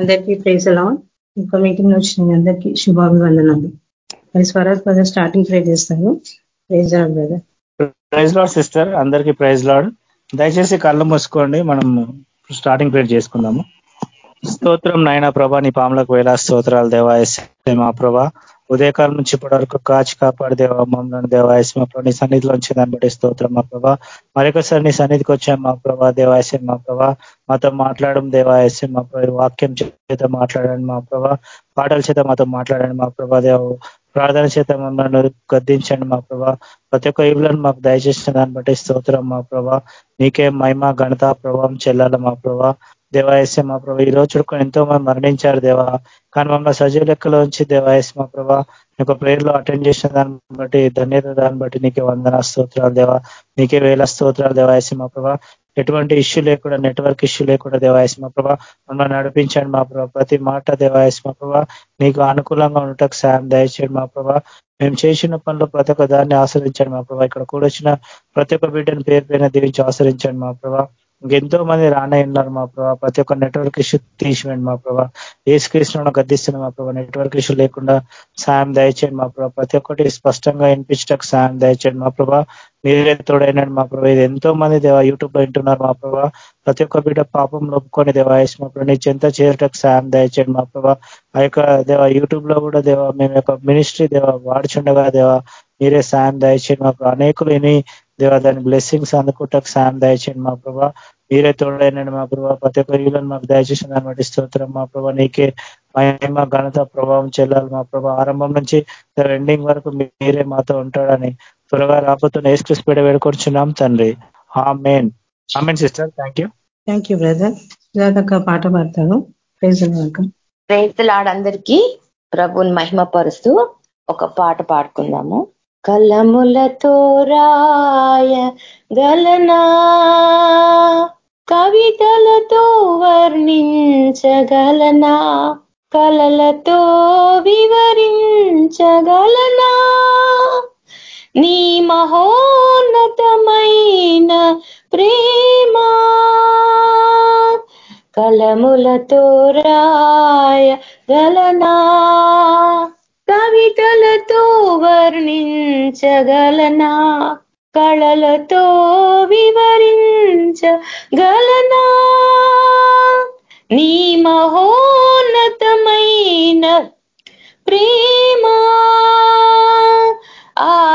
అందరికీ ప్రేజ్ అలా ఇంకా మీటింగ్ వచ్చిన అందరికీ శుభాభివందనాలు. మరి స్వరాజ్ బ్రదర్ స్టార్టింగ్ ప్రే చేస్తాను. Praise lord brother praise lord sister అందరికీ ప్రైజ్ లాడ్ దయచేసి కళ్ళు మూసుకోండి. మనం స్టార్టింగ్ ప్రేర్ చేసుకుందాము. స్తోత్రం నాయన ప్రభా నీ పాములకు వేలా స్తోత్రాలు దేవాయసే మా ప్రభా ఉదయకాలం నుంచి ఇప్పటి వరకు కాచి కాపాడు దేవ మమ్మల్ని దేవాయస్ మా నీ సన్నిధిలో వచ్చి దాన్ని బట్టి స్తోత్రం మా ప్రభా. మరొకసారి నీ సన్నిధికి వచ్చాం మా ప్రభా దేవాయసం మా ప్రభా. మాతో మాట్లాడడం దేవాయసం మా ప్రభా. వాక్యం చేత మాట్లాడండి మా ప్రభా. పాటల చేత మాతో మాట్లాడండి మా ప్రభా దేవ. ప్రార్థన చేత మమ్మల్ని గద్దించండి మా ప్రభా. ప్రతి ఒక్క ఇవులను మాకు దయచేసిన దాన్ని బట్టి స్తోత్రం మా ప్రభా. నీకే మహిమ ఘనత ప్రభావం చెల్లాల మా ప్రభా. దేవాయస్య మా ప్రభా ఈ రోజు ఎంతో మంది మరణించారు దేవా. కానీ మమ్మల్ని సజీవ లెక్కలో ఉంచి దేవాయస్ మా ప్రభా నీకు ప్రేయర్లో అటెండ్ చేసిన దాన్ని బట్టి ధన్యత దాన్ని బట్టి నీకే వందన స్తోత్రాలు దేవా. నీకే వేల స్తోత్రాలు దేవాయస్య మా ప్రభా. ఎటువంటి ఇష్యూ లేకుండా నెట్వర్క్ ఇష్యూ లేకుండా దేవాయసి మా ప్రభా మమ్మల్ని నడిపించండి మా ప్రభా. ప్రతి మాట దేవాయసి మా ప్రభా నీకు అనుకూలంగా ఉండటకు సాయం దయచేయండి మా ప్రభా. మేము చేసిన పనులు ప్రతి ఒక్క దాన్ని ఆశ్రయించండి మా ప్రభా. ఇక్కడ కూడొచ్చిన ప్రతి ఒక్క బిడ్డను పేరు పైన దీవించి ఆశ్రయించండి మా ప్రభా. ఇంకెంతో మంది రానై ఉన్నారు మా ప్రభావ ప్రతి ఒక్క నెట్వర్క్ ఇష్యూ తీసివేయండి మా ప్రభావ ఏసుకృష్ణను స్క్రీన్ గద్దిస్తున్నాం మా ప్రభావ నెట్వర్క్ ఇష్యూ లేకుండా సాయం దయచేయండి మా ప్రభావ ప్రతి ఒక్కటి స్పష్టంగా వినిపించడానికి సాయం దయచేయండి మా ప్రభావ మీరే తోడైనాడు మా ప్రభావ ఇది ఎంతో మంది దేవా యూట్యూబ్లో వింటున్నారు మా ప్రభావ ప్రతి ఒక్క బిడ్డ పాపం నొప్పుకొని దేవాయస్ మా ప్రభు నీ చెంత చేరటకు సాయం దయచేయండి మా ప్రభావ ఆ యొక్క దేవ యూట్యూబ్లో కూడా దేవ మేము యొక్క మినిస్ట్రీ దేవ వాడుచుండగా దేవ మీరే సాయం దయచేయండి మా ప్రభావ అనేకులు దేవ దాని బ్లెస్సింగ్స్ అందుకుంటకు సాయం దయచేయండి మా ప్రభా. మీరే తోడైనండి మా ప్రభావ ప్రతి ఒక్క ఈలను మాకు దయచేసిన దాన్ని బట్టి స్తోత్రం మా ప్రభా. నీకే మహిమ ఘనత ప్రభావం చెల్లాలి మా ప్రభా. ఆరంభం నుంచి ఎండింగ్ వరకు మీరే మాతో ఉంటాడని త్వరగా రాబోతున్న ఏసుక్రిస్ పీడ వేడుకొచ్చున్నాం తండ్రి. ఆ main amen sister. Thank you thank you brother పాట పాడతాను. ప్రేజ్ లాడందరికీ ప్రభుని మహిమ పరుస్తూ ఒక పాట పాడుకుందాము. కలములతో రాయ గలనా. కవితలతో వర్ణించగలనా. కలలతో వివరించగలనా. నీ మహోన్నతమైన ప్రేమా. కలములతో రాయ గలనా. వర్ణించగలనా కళలతో వివరించగలనా? నీ మహోన్నతమైన ప్రేమా ఆ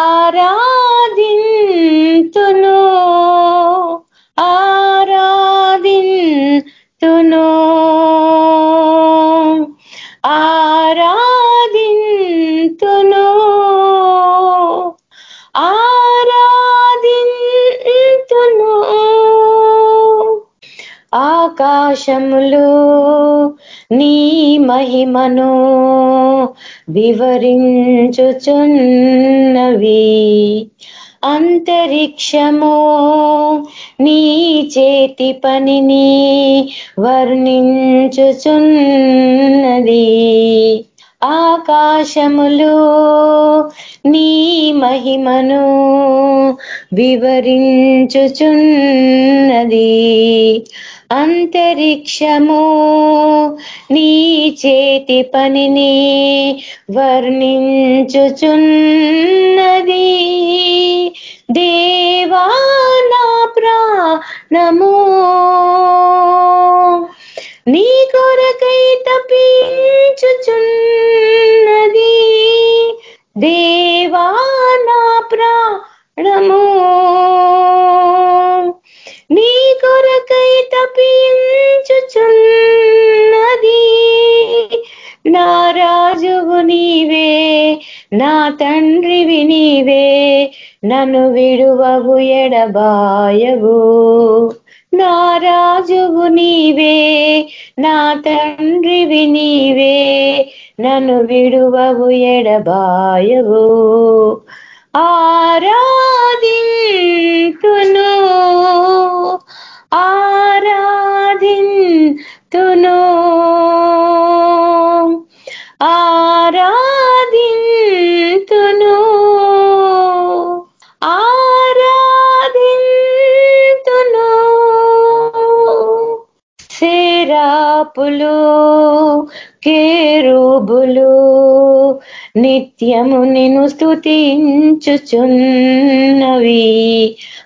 ఆకాశములు నీ మహిమను వివరించుచున్నవి. అంతరిక్షము నీ చేతి పనిని వర్ణించుచున్నది. ఆకాశములు నీ మహిమను వివరించుచున్నది. అంతరిక్షము నీ చేతి పనిని వర్ణించుచున్నది. దేవానా ప్రాణము నన్ను విడువవు ఎడబాయవు. నా రాజువు నీవే నా తండ్రివి నీవే. నన్ను విడువవు ఎడబాయవు. ఆరాధింతును ఆరాధింతును. ఆరా సేరాపులు కేరుబులు నిత్యము నిన్ను స్థుతించుచున్నవి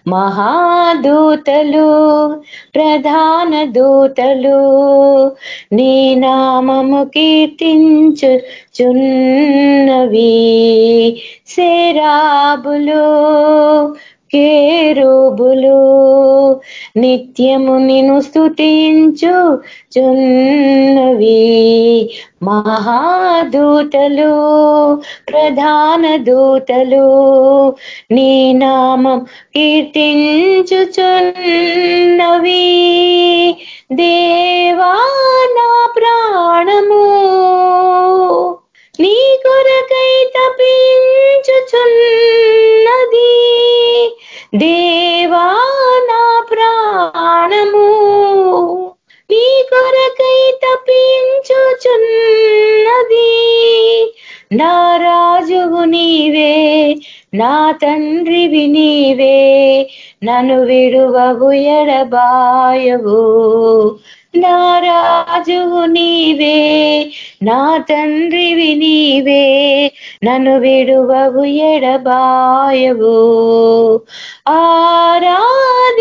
మహాదూతలు ప్రధాన దూతలు నీ నామము కీర్తించుచున్నవి. సేరాబులు కేరుబులు నిత్యము నిను స్థుతించు చున్నవి మహాదూతలు ప్రధాన దూతలు నీ నామం కీర్తించుచున్నవి దేవా నా ప్రాణము నీ కొరకై తపించుచున్నది. దేవా నా ప్రాణము. నీ కొరకై తపించుచున్నది. నా రాజువు నీవే నా తండ్రివి నీవే. నన్ను విడువవు ఎడబాయవు. నా రాజువు నీవే నా తండ్రివి నీవే నన్ను విడువవు ఎడబాయవు. ఆరాధింతును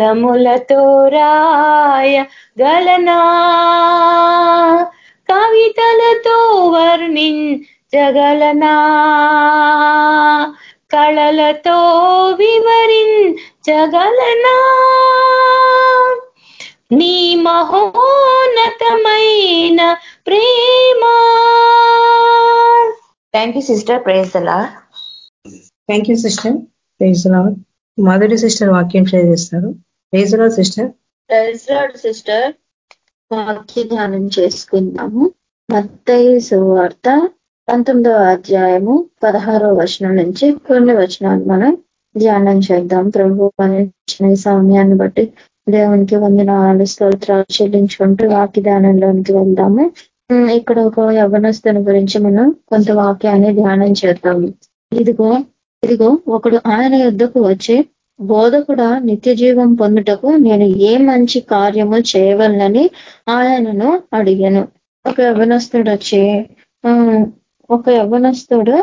కలములతో రాయ గలనా? కవితలతో వర్ణించగలనా? కళలతో వివరించగలనా? నీ మహోన్నతమైన ప్రేమ. థ్యాంక్ యూ సిస్టర్ ప్రేజ్ అలా thank you sister praise lord Madhuri sister వాక్యం షేర్ చేస్తారు. సిస్టర్? Praise sister. వాక్య ధ్యానం చేసుకుందాము. మత్తయి సువార్త పంతొమ్మిదవ అధ్యాయము పదహారవ వచనం నుంచి కొన్ని వచనాలు మనం ధ్యానం చేద్దాం. ప్రభు ఇచ్చిన సమయాన్ని బట్టి దేవునికి వందనాలు స్తోత్రాలు చెల్లించుకుంటూ వాక్య ధ్యానంలోనికి వెళ్దాము ఇక్కడ ఒక యవనస్తుని గురించి మనం కొంత వాక్యాన్ని ధ్యానం చేద్దాము. ఇదిగో ఇదిగో ఒకడు ఆయన యుద్ధకు వచ్చి బోధకుడ నిత్య జీవం పొందుటకు నేను ఏ మంచి కార్యము చేయవలనని ఆయనను అడిగాను. ఒక యవనస్తుడు వచ్చి ఆ, ఒక యవనస్తుడు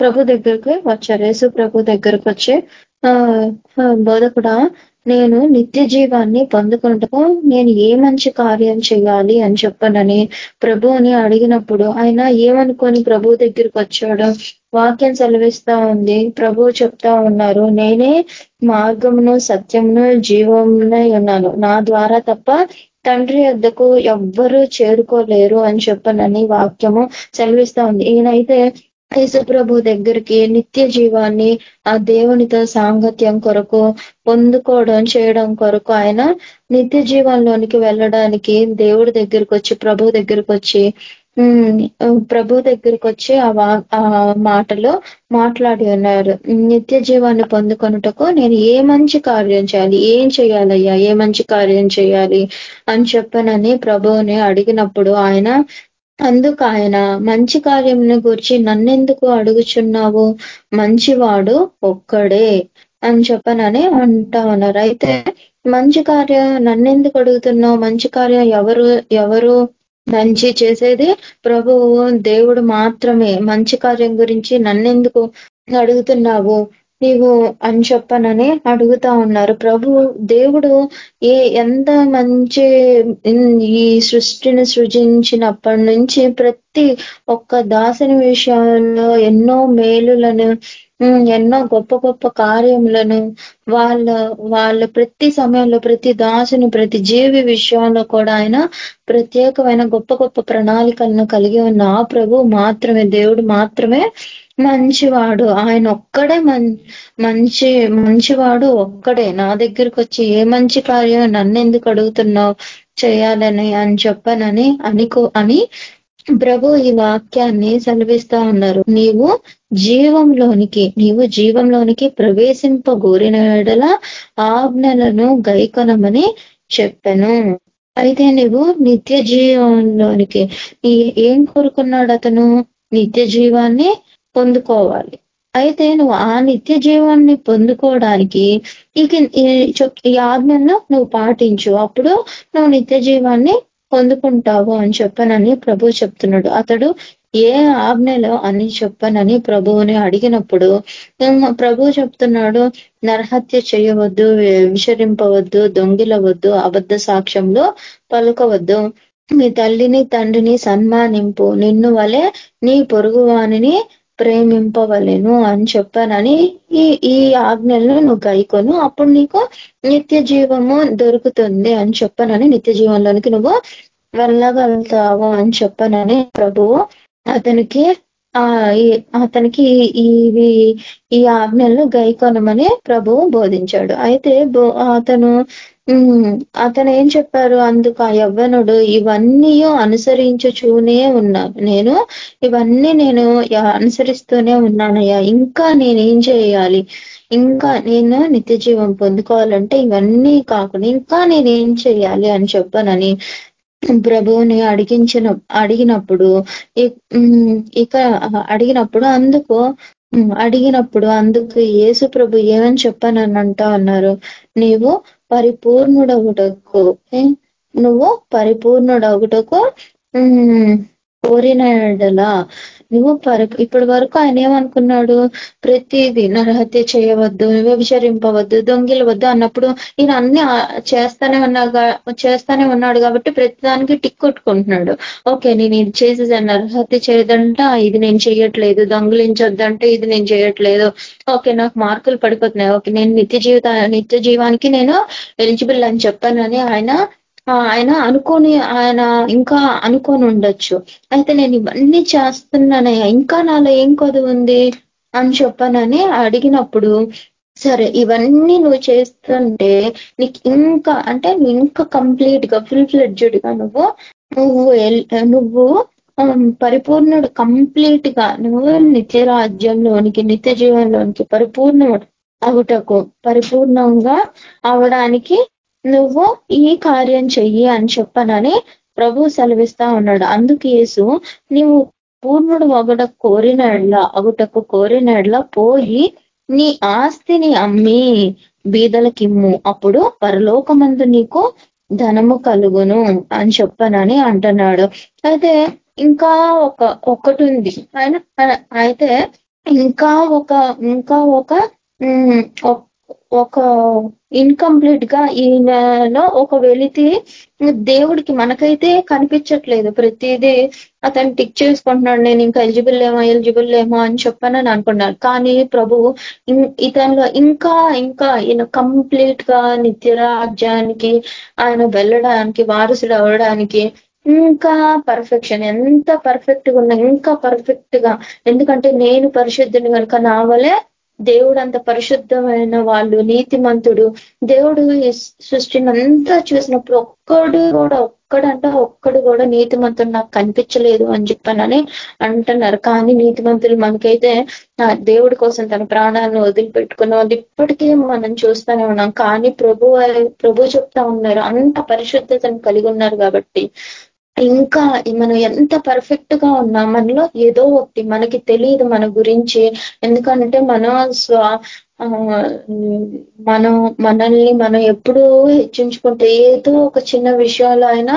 ప్రభు దగ్గరికి వచ్చారు. యేసు ప్రభు దగ్గరకు వచ్చి ఆ బోధకుడా నేను నిత్య జీవాన్ని పొందుకుంటూ నేను ఏ మంచి కార్యం చేయాలి అని చెప్పనని ప్రభువుని అడిగినప్పుడు ఆయన ఏమనుకొని ప్రభు దగ్గరికి వచ్చాడు వాక్యం సెలవిస్తా ఉంది. ప్రభు చెప్తా ఉన్నారు నేనే మార్గమును సత్యమును జీవమునై ఉన్నాను. నా ద్వారా తప్ప తండ్రి వద్దకు ఎవ్వరూ చేరుకోలేరు అని చెప్పనని వాక్యము సెలవిస్తా ఉంది. ఈయనైతే యేసుప్రభు దగ్గరికి నిత్య జీవాన్ని ఆ దేవునితో సాంగత్యం కొరకు పొందుకోవడం చేయడం కొరకు ఆయన నిత్య జీవంలోనికి వెళ్ళడానికి దేవుడి దగ్గరికి వచ్చి ప్రభు దగ్గరికి వచ్చి ప్రభు దగ్గరికి వచ్చి ఆ ఆ మాటలో మాట్లాడి ఉన్నారు. నిత్య జీవాన్ని పొందుకొనుటకు నేను ఏ మంచి కార్యం చేయాలి? ఏం చేయాలయ్యా? ఏ మంచి కార్యం చేయాలి? అని చెప్పనని ప్రభువుని అడిగినప్పుడు ఆయన అందుకు ఆయన మంచి కార్యమును గురించి నన్నెందుకు అడుగుచున్నావు? మంచివాడు ఒక్కడే అని చెప్పనని అంటా ఉన్నారు. అయితే మంచి కార్యం నన్నెందుకు అడుగుతున్నావు? మంచి కార్యం ఎవరు ఎవరు మంచి చేసేది ప్రభువు దేవుడు మాత్రమే. మంచి కార్యం గురించి నన్నెందుకు అడుగుతున్నావు? నీవు అని చెప్పనని అడుగుతా ఉన్నారు. ప్రభు దేవుడు ఏ ఎంత మంచి ఈ సృష్టిని సృజించినప్పటి నుంచి ప్రతి ఒక్క దాసుని విషయంలో ఎన్నో మేలులను ఎన్నో గొప్ప గొప్ప కార్యములను వాళ్ళ వాళ్ళ ప్రతి సమయంలో ప్రతి దాసుని ప్రతి జీవి విషయంలో కూడా ఆయన ప్రత్యేకమైన గొప్ప గొప్ప ప్రణాళికలను కలిగి ఉన్న ఆ ప్రభు మాత్రమే దేవుడు మాత్రమే మంచివాడు. ఆయన ఒక్కడే మం మంచి మంచివాడు ఒక్కడే. నా దగ్గరికి వచ్చి ఏ మంచి కార్యం నన్ను ఎందుకు అడుగుతున్నావు? చేయాలని అని చెప్పనని అనుకో అని ప్రభు ఈ వాక్యాన్ని సెలవిస్తా ఉన్నారు. నీవు జీవంలోనికి నీవు జీవంలోనికి ప్రవేశింపగోరిన ఎడల ఆజ్ఞలను గైకొనమని చెప్పాను. అయితే నువ్వు నిత్య జీవంలోనికి ఏం కోరుకున్నాడు అతను నిత్య జీవాన్ని పొందుకోవాలి. అయితే నువ్వు ఆ నిత్య జీవాన్ని పొందుకోవడానికి ఇక ఈ ఆజ్ఞను నువ్వు పాటించు. అప్పుడు నువ్వు నిత్య జీవాన్ని పొందుకుంటావు అని చెప్పనని ప్రభు చెప్తున్నాడు. అతడు ఏ ఆజ్ఞలో అని చెప్పనని ప్రభువుని అడిగినప్పుడు ప్రభు చెప్తున్నాడు నరహత్య చేయవద్దు విషరింపవద్దు దొంగిలవద్దు అబద్ధ సాక్ష్యంలో పలుకవద్దు. మీ తల్లిని తండ్రిని సన్మానింపు. నిన్ను వలె నీ పొరుగువాణిని ప్రేమింపవలేను అని చెప్పానని ఈ ఈ ఆజ్ఞలను నువ్వు గైకొను. అప్పుడు నీకు నిత్య జీవము దొరుకుతుంది అని చెప్పానని నిత్య జీవంలోనికి నువ్వు వెళ్ళగలుగుతావు అని చెప్పానని ప్రభువు అతనికి ఆ అతనికి ఇవి ఈ ఆజ్ఞలను గైకొనమని ప్రభువు బోధించాడు. అయితే అతను అతను ఏం చెప్పారు? అందుకు ఆ యవ్వనుడు ఇవన్నీ అనుసరించుచూనే ఉన్నాను. నేను ఇవన్నీ నేను అనుసరిస్తూనే ఉన్నానయ్యా. ఇంకా నేనేం చేయాలి? ఇంకా నేను నిత్య జీవం పొందుకోవాలంటే ఇవన్నీ కాకుండా ఇంకా నేనేం చేయాలి అని చెప్పనని ప్రభువుని అడిగించిన అడిగినప్పుడు ఇక అడిగినప్పుడు అందుకు అడిగినప్పుడు అందుకు యేసు ప్రభు ఏమని చెప్పానని అంటా అన్నారు? నీవు పరిపూర్ణుడొకటకు నువ్వు కోరిన నువ్వు పరకు ఇప్పటి వరకు ఆయన ఏమనుకున్నాడు? ప్రతిదీ నరహత్య చేయవద్దు వ్యభిచరింపవద్దు దొంగిలవద్దు అన్నప్పుడు ఈయన అన్ని చేస్తానే ఉన్నా చేస్తానే ఉన్నాడు కాబట్టి ప్రతిదానికి టిక్ కొట్టుకుంటున్నాడు. ఓకే నేను ఇది చేసేసాను నరహత్య చేయదంట ఇది నేను చేయట్లేదు దొంగిలించొద్దంటే ఇది నేను చేయట్లేదు. ఓకే నాకు మార్కులు పడిపోతున్నాయి. ఓకే నేను నిత్య జీవిత నిత్య జీవానికి నేను ఎలిజిబుల్ అని చెప్పానని ఆయన ఆయన అనుకోని ఆయన ఇంకా అనుకొని ఉండొచ్చు. అయితే నేను ఇవన్నీ చేస్తున్నానయ్యా ఇంకా నాలో ఏం కొద్ది ఉంది అని చెప్పానని అడిగినప్పుడు సరే ఇవన్నీ నువ్వు చేస్తుంటే నీకు ఇంకా అంటే నువ్వు ఇంకా కంప్లీట్గా ఫుల్ ఫ్లెడ్జ్డ్గా నువ్వు నువ్వు నువ్వు పరిపూర్ణుడు కంప్లీట్గా నువ్వు నిత్య రాజ్యంలోనికి నిత్య జీవనంలోనికి పరిపూర్ణ అవుటకు పరిపూర్ణంగా అవడానికి నువ్వు ఈ కార్యం చెయ్యి అని చెప్పనని ప్రభు సెలవిస్తా ఉన్నాడు. అందుకేసు నువ్వు నీవు పూర్ణుడు ఒకట కోరినడ్లా ఒకటకు కోరినడ్లా పోయి నీ ఆస్తిని అమ్మి బీదలకిమ్ము అప్పుడు పరలోకమందు నీకు ధనము కలుగును అని చెప్పనని అంటున్నాడు. అయితే ఇంకా ఒక ఒకటి ఉంది ఆయన అయితే ఇంకా ఒక ఇంకా ఒక ఒక ఇన్కంప్లీట్గా ఈయనలో ఒక వెలితి దేవుడికి మనకైతే కనిపించట్లేదు. ప్రతిదీ అతను టిక్ చేసుకుంటున్నాడు. నేను ఇంకా ఎలిజిబుల్ ఏమో ఎలిజిబుల్ ఏమో అని చెప్పానని అనుకున్నాడు. కానీ ప్రభు ఇతనిలో ఇంకా ఇంకా ఈయన కంప్లీట్గా నిత్యరాజ్యానికి ఆయన వెళ్ళడానికి వారసుడు అవ్వడానికి ఇంకా పర్ఫెక్షన్ ఎంత పర్ఫెక్ట్గా ఉన్నా ఇంకా పర్ఫెక్ట్గా. ఎందుకంటే నేను పరిశుద్ధిని కనుక నా వలే దేవుడు అంత పరిశుద్ధమైన వాళ్ళు నీతిమంతుడు. దేవుడు సృష్టిని అంతా చూసినప్పుడు ఒక్కడు కూడా ఒక్కడంట ఒక్కడు కూడా నీతిమంతుడు నాకు కనిపించలేదు అని చెప్పానని అంటున్నారు. కానీ నీతిమంతులు మనకైతే దేవుడి కోసం తన ప్రాణాలను వదిలిపెట్టుకున్న వాళ్ళు ఇప్పటికీ మనం చూస్తూనే ఉన్నాం. కానీ ప్రభు ప్రభు చెప్తా ఉన్నారు అంత పరిశుద్ధతను కలిగి ఉన్నారు కాబట్టి. ఇంకా మనం ఎంత పర్ఫెక్ట్గా ఉన్నా మనలో ఏదో ఒకటి మనకి తెలియదు మన గురించి. ఎందుకంటే మన స్వ మనం మనల్ని మనం ఎప్పుడూ హెచ్చించుకుంటే ఏదో ఒక చిన్న విషయాలు అయినా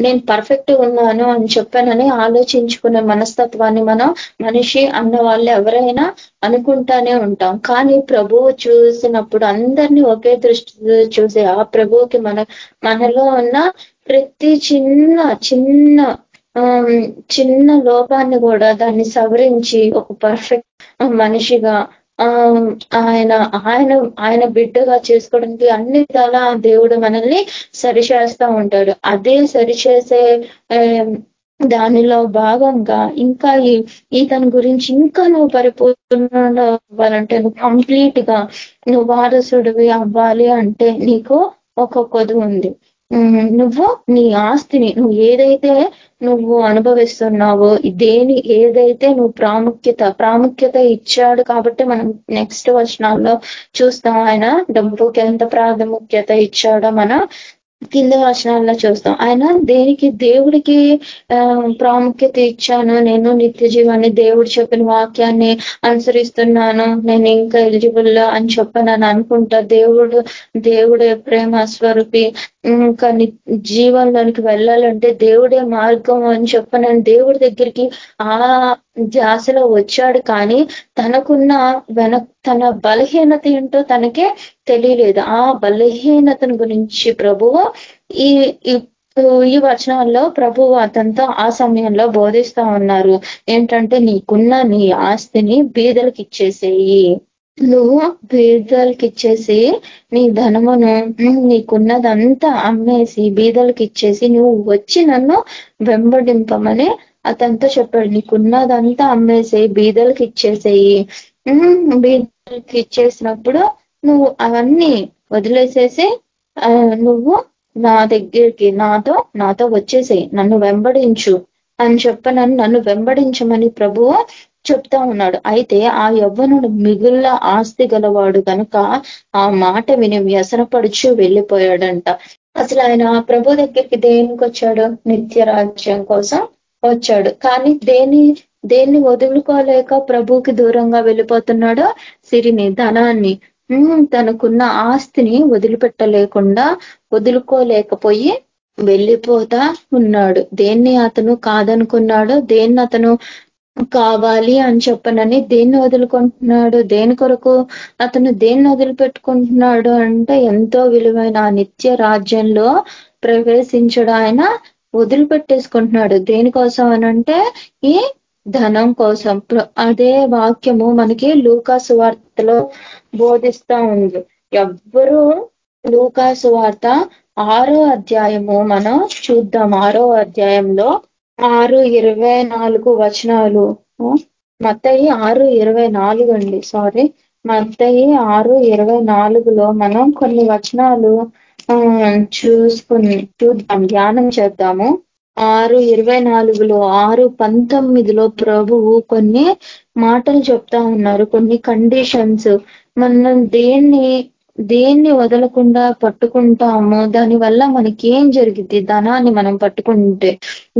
నేను పర్ఫెక్ట్ ఉన్నాను అని చెప్పానని ఆలోచించుకునే మనస్తత్వాన్ని మనం మనిషి అన్న వాళ్ళు ఎవరైనా అనుకుంటానే ఉంటాం. కానీ ప్రభువు చూసినప్పుడు అందరినీ ఒకే దృష్టి చూసే ఆ ప్రభువుకి మన మనలో ఉన్న ప్రతి చిన్న చిన్న చిన్న లోపాన్ని కూడా దాన్ని సవరించి ఒక పర్ఫెక్ట్ మనిషిగా ఆయన ఆయన ఆయన బిడ్డగా చేసుకోవడానికి అన్ని విధాలా దేవుడు మనల్ని సరిచేస్తా ఉంటాడు. అదే సరిచేసే దానిలో భాగంగా ఇంకా ఇతని గురించి ఇంకా నువ్వు పరిపూర్ణ అవ్వాలంటే నువ్వు కంప్లీట్గా నువ్వు వారసుడివి అవ్వాలి అంటే నీకు ఒక కొదు ఉంది. నువ్వు నీ ఆస్తిని నువ్వు ఏదైతే నువ్వు అనుభవిస్తున్నావో దేని ఏదైతే నువ్వు ప్రాముఖ్యత ప్రాముఖ్యత ఇచ్చాడు కాబట్టి మనం నెక్స్ట్ వచనాల్లో చూస్తాం. ఆయన డబ్బుకి ఎంత ప్రాముఖ్యత ఇచ్చాడో మన కింద వచనాల్లో చూస్తాం. ఆయన దేనికి దేవుడికి ప్రాముఖ్యత ఇచ్చాను. నేను నిత్య జీవాన్ని దేవుడు చెప్పిన వాక్యాన్ని అనుసరిస్తున్నాను. నేను ఇంకా ఎలిజిబుల్ అని చెప్పనని అనుకుంటా. దేవుడు దేవుడే ప్రేమ స్వరూపి. ఇంకా జీవంలోనికి వెళ్ళాలంటే దేవుడే మార్గం అని చెప్పనని దేవుడి దగ్గరికి ఆ ధ్యాసలో వచ్చాడు కానీ తనకున్న వెన తన బలహీనత ఏంటో తనకే తెలియలేదు. ఆ బలహీనతను గురించి ప్రభువు ఈ ఈ వచనాల్లో ప్రభు అతనితో ఆ సమయంలో బోధిస్తా ఉన్నారు. ఏంటంటే నీకున్న నీ ఆస్తిని బీదలకు ఇచ్చేసేయి నువ్వు బీదలకి ఇచ్చేసి నీ ధనమును నీకున్నదంతా అమ్మేసి బీదలకి ఇచ్చేసి నువ్వు వచ్చి నన్ను వెంబడింపమని అతనితో చెప్పాడు నీకున్నదంతా అమ్మేసేయి బీదలకు ఇచ్చేసేయి. బీదలకి ఇచ్చేసినప్పుడు నువ్వు అవన్నీ వదిలేసేసి నువ్వు నా దగ్గరికి నాతో నాతో వచ్చేసేయి నన్ను వెంబడించు. అని చెప్పనని నన్ను వెంబడించమని ప్రభువు చెప్తా ఉన్నాడు. అయితే ఆ యవ్వనుడు మిగుళ్ళ ఆస్తి గలవాడు కనుక ఆ మాట విని వ్యసనపడుచు వెళ్ళిపోయాడంట. అసలు ఆయన ప్రభు దగ్గరికి దేనికి వచ్చాడు నిత్య రాజ్యం కోసం వచ్చాడు. కానీ దేని దేన్ని వదులుకోలేక ప్రభుకి దూరంగా వెళ్ళిపోతున్నాడో? సిరిని ధనాన్ని. తనకున్న ఆస్తిని వదిలిపెట్టలేకుండా వదులుకోలేకపోయి వెళ్ళిపోతా ఉన్నాడు. దేన్ని అతను కాదనుకున్నాడో దేన్ని అతను కావాలి అని చెప్పనని దేన్ని వదులుకుంటున్నాడు దేని కొరకు అతను దేన్ని వదిలిపెట్టుకుంటున్నాడు అంటే ఎంతో విలువైన నిత్య రాజ్యంలో ప్రవేశించడం ఆయన. వదిలిపెట్టేసుకుంటున్నాడు. దేనికోసం అనంటే ఈ ధనం కోసం. అదే వాక్యము మనకి లూకాసు వార్తలో బోధిస్తా ఉంది. ఎవ్వరూ లూకాసు వార్త ఆరో అధ్యాయము మనం చూద్దాం. ఆరో అధ్యాయంలో ఆరు ఇరవై నాలుగు వచనాలు. మత్తయి ఆరు ఇరవై నాలుగు అండి. సారీ. మత్తయి ఆరు ఇరవై నాలుగులో మనం కొన్ని వచనాలు చూసుకుని చూద్దాం ధ్యానం చేద్దాము. ఆరు ఇరవై నాలుగులో ఆరు పంతొమ్మిదిలో ప్రభువు కొన్ని మాటలు చెప్తా ఉన్నారు కొన్ని కండిషన్స్ మనం దేన్ని దేన్ని వదలకుండా పట్టుకుంటాము దానివల్ల మనకి ఏం జరిగింది ధనాన్ని మనం పట్టుకుంటే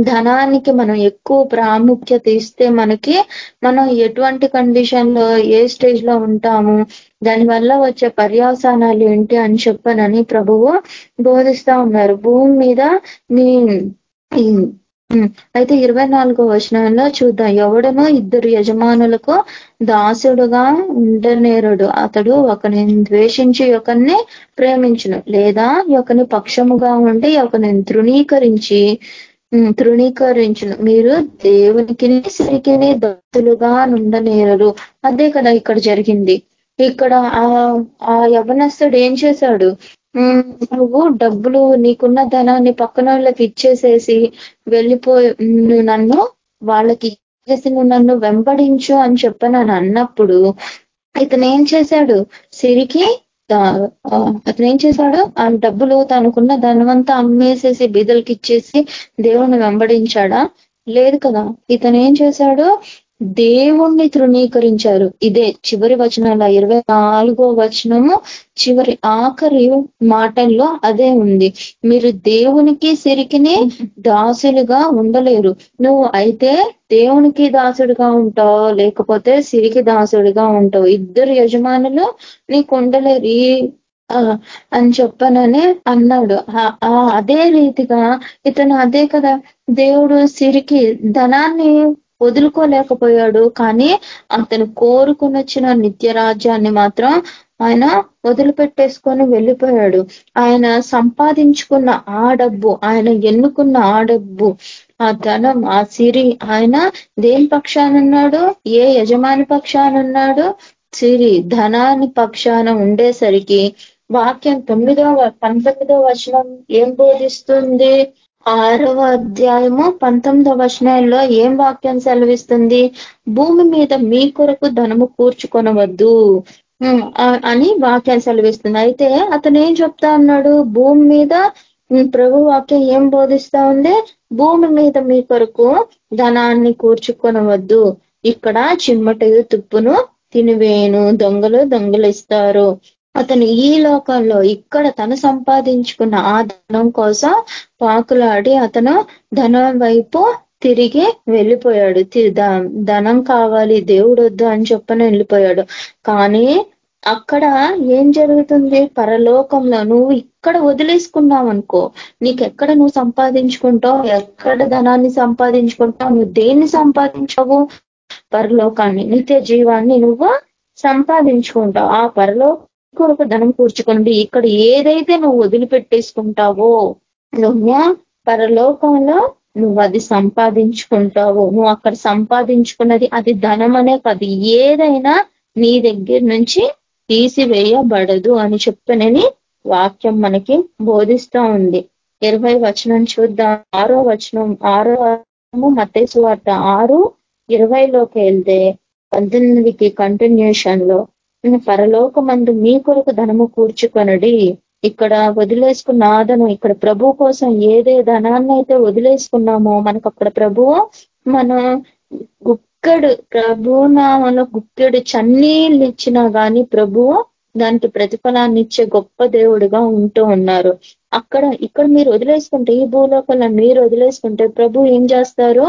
ధనానికి మనం ఎక్కువ ప్రాముఖ్యత ఇస్తే మనకి మనం ఎటువంటి కండిషన్లో ఏ స్టేజ్లో ఉంటాము? దానివల్ల వచ్చే పర్యావసానాలు ఏంటి అని చెప్పనని ప్రభువు బోధిస్తా ఉన్నారు. భూమి మీద మీ అయితే ఇరవై నాలుగో వచనంలో చూద్దాం. ఎవడనో ఇద్దరు యజమానులకు దాసుడుగా ఉండనేరుడు. అతడు ఒకని ద్వేషించి ఒకరిని ప్రేమించును. లేదా ఒకని పక్షముగా ఉండి ఒకని తృణీకరించి తృణీకరించును. మీరు దేవునికి సిరికిని దత్తులుగా ఉండనేరరు అదే కదా ఇక్కడ జరిగింది. ఇక్కడ ఆ యవనస్తుడు ఏం చేశాడు? నువ్వు డబ్బులు నీకున్న ధనాన్ని పక్కన వాళ్ళకి ఇచ్చేసేసి వెళ్ళిపోయి నన్ను వాళ్ళకి ఇచ్చేసి నువ్వు నన్ను వెంబడించు అని చెప్పనని అన్నప్పుడు ఇతను ఏం చేశాడు? సిరికి అతను ఏం చేశాడు? ఆ డబ్బులు తనకున్న ధనమంతా అమ్మేసేసి బీదలకి ఇచ్చేసి దేవుణ్ణి వెంబడించాడా? లేదు కదా. ఇతను ఏం చేశాడు? దేవుణ్ణి తృణీకరించారు. ఇదే చివరి వచనాల ఇరవై నాలుగో వచనము చివరి ఆఖరి మాటల్లో అదే ఉంది. మీరు దేవునికి సిరికిని దాసులుగా ఉండలేరు. నువ్వు అయితే దేవునికి దాసుడిగా ఉంటావు లేకపోతే సిరికి దాసుడిగా ఉంటావు. ఇద్దరు యజమానులు నీకు ఉండలేరు. ఈ అని చెప్పననే అన్నాడు. అదే రీతిగా ఇతను అదే కదా. దేవుడు సిరికి ధనాన్ని వదులుకోలేకపోయాడు. కానీ అతను కోరుకుని వచ్చిన నిత్య రాజ్యాన్ని మాత్రం ఆయన వదిలిపెట్టేసుకొని వెళ్ళిపోయాడు. ఆయన సంపాదించుకున్న ఆ డబ్బు ఆయన ఎన్నుకున్న ఆ డబ్బు ఆ ధనం ఆ సిరి ఆయన దేని పక్షానున్నాడు? ఏ యజమాని పక్షానున్నాడు? సిరి ధనాన్ని పక్షాన ఉండేసరికి వాక్యం తొమ్మిదో పంతొమ్మిదో వచనం ఏం బోధిస్తుంది? ఆరవ అధ్యాయము పంతొమ్మిదవ వచనాల్లో ఏం వాక్యం సెలవిస్తుంది? భూమి మీద మీ కొరకు ధనము కూర్చుకొనవద్దు. అని వాక్యం సెలవిస్తుంది. అయితే అతను ఏం చెప్తా ఉన్నాడు? భూమి మీద ప్రభు వాక్యం ఏం బోధిస్తా ఉంది? భూమి మీద మీ కొరకు ధనాన్ని కూర్చుకొనవద్దు. ఇక్కడ చిమ్మటయు తుప్పును తినివేను దొంగలు దొంగలిస్తారు. అతను ఈ లోకంలో ఇక్కడ తను సంపాదించుకున్న ఆ ధనం కోసం పాకులాడి అతను ధనం వైపు తిరిగి వెళ్ళిపోయాడు. ధనం కావాలి దేవుడు వద్దు అని చెప్పని వెళ్ళిపోయాడు. కానీ అక్కడ ఏం జరుగుతుంది? పరలోకంలో నువ్వు ఇక్కడ వదిలేసుకున్నావు అనుకో. నీకెక్కడ నువ్వు సంపాదించుకుంటావు? ఎక్కడ ధనాన్ని సంపాదించుకుంటావు? నువ్వు దేన్ని సంపాదించవు? పరలోకాన్ని నిత్య జీవాన్ని నువ్వు సంపాదించుకుంటావు. ఆ పరలోక కొరకు ధనం కూర్చుకోండి ఇక్కడ ఏదైతే నువ్వు వదిలిపెట్టేసుకుంటావో నువ్వు పరలోకంలో నువ్వు అది సంపాదించుకుంటావు. నువ్వు అక్కడ సంపాదించుకున్నది అది ధనం అనే కాదు. ఏదైనా నీ దగ్గర నుంచి తీసివేయబడదు అని చెప్పనని వాక్యం మనకి బోధిస్తూ ఉంది. ఇరవై వచనం చూద్దాం. ఆరో వచనం ఆరో మతేసు వార్త ఆరు ఇరవైలోకి వెళ్తే పద్దెనిమిదికి కంటిన్యూషన్లో పరలోకమందు మీ కొరకు ధనము కూర్చుకొనడి. ఇక్కడ వదిలేసుకున్న ఆదను ఇక్కడ ప్రభు కోసం ఏదే ధనాన్ని అయితే వదిలేసుకున్నామో మనకు అక్కడ ప్రభు మన గుక్కడు ప్రభునామలో గుక్కడు చన్నీళ్ళు ఇచ్చినా కానీ ప్రభు దానికి ప్రతిఫలాన్ని ఇచ్చే గొప్ప దేవుడుగా ఉంటూ ఉన్నారు. అక్కడ ఇక్కడ మీరు వదిలేసుకుంటే ఈ భూలోకంలో మీరు వదిలేసుకుంటే ప్రభు ఏం చేస్తారు?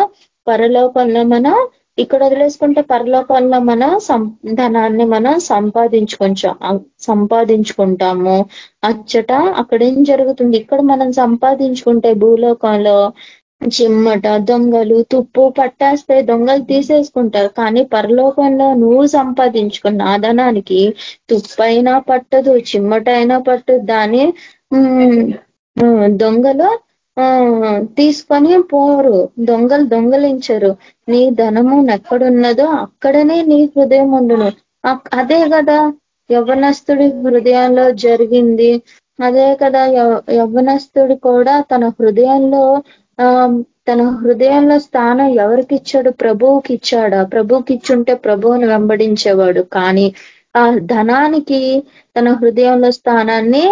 పరలోకంలో మనం ఇక్కడ వదిలేసుకుంటే పరలోకంలో మన ధనాన్ని మనం సంపాదించుకొంచాం సంపాదించుకుంటాము. అచ్చట అక్కడ ఏం జరుగుతుంది? ఇక్కడ మనం సంపాదించుకుంటే భూలోకంలో చిమ్మట దొంగలు తుప్పు పట్టేస్తే దొంగలు తీసేసుకుంటారు. కానీ పరలోకంలో నువ్వు సంపాదించుకున్న ఆ ధనానికి తుప్పైనా పట్టదు చిమ్మట అయినా పట్టదు. దాని దొంగలు తీసుకొని పోరు. దొంగలు దొంగలించరు. నీ ధనము ఎక్కడున్నదో అక్కడనే నీ హృదయం ఉండును. అదే కదా యవనస్తుడి హృదయంలో జరిగింది. అదే కదా యవనస్తుడు కూడా తన హృదయంలో తన హృదయంలో స్థానం ఎవరికి ఇచ్చాడు ప్రభువుకి ఇచ్చాడా ప్రభువుకి ఇచ్చుంటే ప్రభువుని వెంబడించేవాడు. కానీ ఆ ధనానికి తన హృదయంలో స్థానాన్ని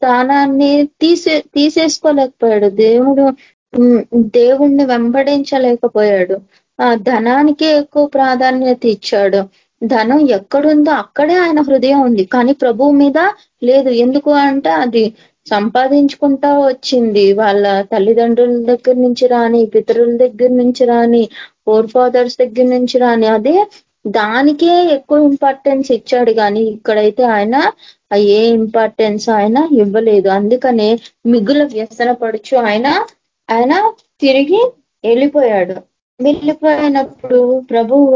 స్థానాన్ని తీసే తీసేసుకోలేకపోయాడు. దేవుడు దేవుణ్ణి వెంబడించలేకపోయాడు. ఆ ధనానికే ఎక్కువ ప్రాధాన్యత ఇచ్చాడు. ధనం ఎక్కడుందో అక్కడే ఆయన హృదయం ఉంది. కానీ ప్రభువు మీద లేదు. ఎందుకు అంటే అది సంపాదించుకుంటా వచ్చింది. వాళ్ళ తల్లిదండ్రుల దగ్గర నుంచి రాని పితరుల దగ్గర నుంచి రాని ఫోర్ ఫాదర్స్ దగ్గర నుంచి రాని అదే దానికే ఎక్కువ ఇంపార్టెన్స్ ఇచ్చాడు. కానీ ఇక్కడైతే ఆయన ఏ ఇంపార్టెన్స్ ఆయన ఇవ్వలేదు. అందుకనే మిగుల వ్యసన పడుచు ఆయన ఆయన తిరిగి వెళ్ళిపోయాడు. వెళ్ళిపోయినప్పుడు ప్రభువు